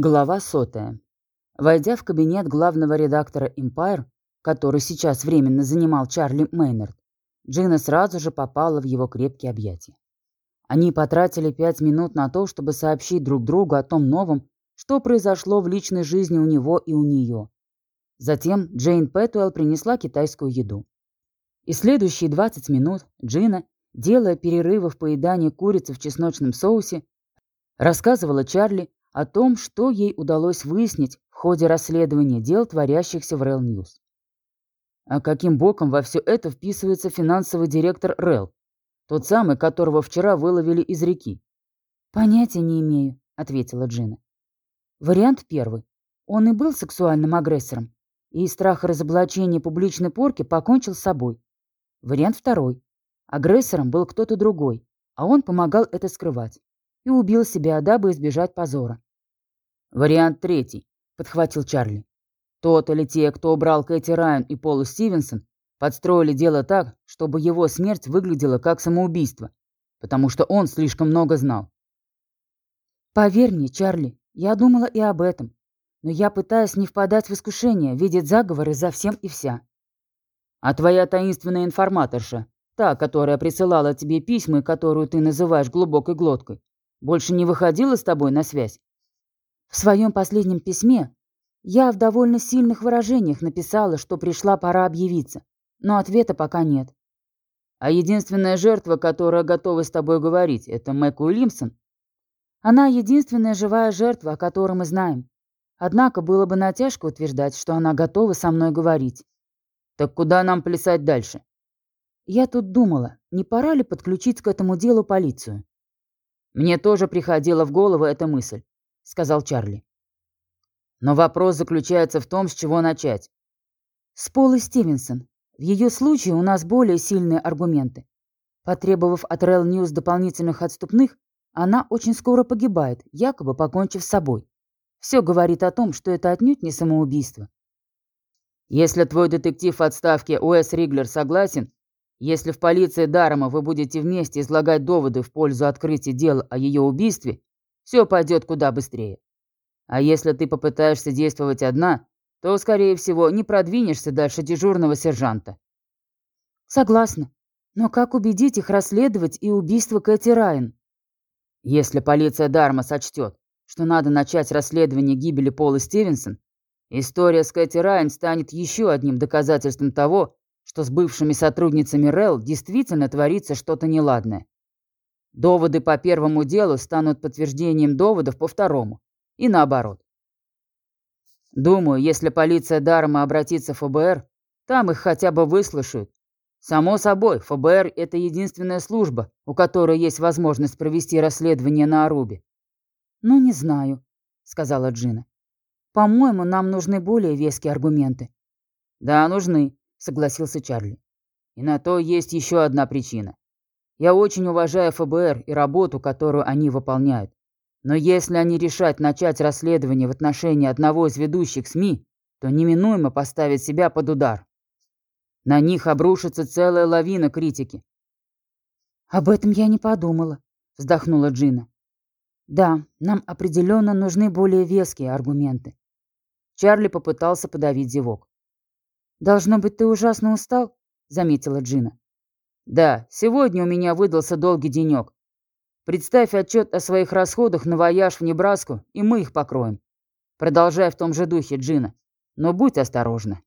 Глава сотая. Войдя в кабинет главного редактора Empire, который сейчас временно занимал Чарли Мейнард, Джина сразу же попала в его крепкие объятия. Они потратили пять минут на то, чтобы сообщить друг другу о том новом, что произошло в личной жизни у него и у нее. Затем Джейн Пэтуэлл принесла китайскую еду. И следующие 20 минут Джина, делая перерывы в поедании курицы в чесночном соусе, рассказывала Чарли о том, что ей удалось выяснить в ходе расследования дел, творящихся в REL News. А каким боком во все это вписывается финансовый директор REL, тот самый, которого вчера выловили из реки? «Понятия не имею», — ответила Джина. Вариант первый. Он и был сексуальным агрессором, и из страха разоблачения публичной порки покончил с собой. Вариант второй. Агрессором был кто-то другой, а он помогал это скрывать и убил себя, дабы избежать позора. «Вариант третий», — подхватил Чарли. «Тот или те, кто убрал Кэти Райан и Полу Стивенсон, подстроили дело так, чтобы его смерть выглядела как самоубийство, потому что он слишком много знал». «Поверь мне, Чарли, я думала и об этом, но я пытаюсь не впадать в искушение, видеть заговоры за всем и вся». «А твоя таинственная информаторша, та, которая присылала тебе письма, которую ты называешь глубокой глоткой, больше не выходила с тобой на связь? В своем последнем письме я в довольно сильных выражениях написала, что пришла пора объявиться, но ответа пока нет. А единственная жертва, которая готова с тобой говорить, это Мэг Уильямсон? Она единственная живая жертва, о которой мы знаем. Однако было бы натяжкой утверждать, что она готова со мной говорить. Так куда нам плясать дальше? Я тут думала, не пора ли подключить к этому делу полицию? Мне тоже приходила в голову эта мысль сказал Чарли. Но вопрос заключается в том, с чего начать. С Полой Стивенсон. В ее случае у нас более сильные аргументы. Потребовав от REL News дополнительных отступных, она очень скоро погибает, якобы покончив с собой. Все говорит о том, что это отнюдь не самоубийство. Если твой детектив отставки Уэс Риглер согласен, если в полиции Дарома вы будете вместе излагать доводы в пользу открытия дела о ее убийстве, все пойдет куда быстрее. А если ты попытаешься действовать одна, то, скорее всего, не продвинешься дальше дежурного сержанта. Согласна. Но как убедить их расследовать и убийство Кэти Райан? Если полиция Дарма сочтет, что надо начать расследование гибели Пола Стивенсон, история с Кэти Райан станет еще одним доказательством того, что с бывшими сотрудницами РЭЛ действительно творится что-то неладное. Доводы по первому делу станут подтверждением доводов по второму. И наоборот. Думаю, если полиция Дарма обратится в ФБР, там их хотя бы выслушают. Само собой, ФБР – это единственная служба, у которой есть возможность провести расследование на Арубе. «Ну, не знаю», – сказала Джина. «По-моему, нам нужны более веские аргументы». «Да, нужны», – согласился Чарли. «И на то есть еще одна причина. Я очень уважаю ФБР и работу, которую они выполняют. Но если они решат начать расследование в отношении одного из ведущих СМИ, то неминуемо поставят себя под удар. На них обрушится целая лавина критики. «Об этом я не подумала», — вздохнула Джина. «Да, нам определенно нужны более веские аргументы». Чарли попытался подавить зевок. «Должно быть, ты ужасно устал?» — заметила Джина. Да, сегодня у меня выдался долгий денек. Представь отчет о своих расходах на вояж в Небраску, и мы их покроем. Продолжай в том же духе, Джина. Но будь осторожна.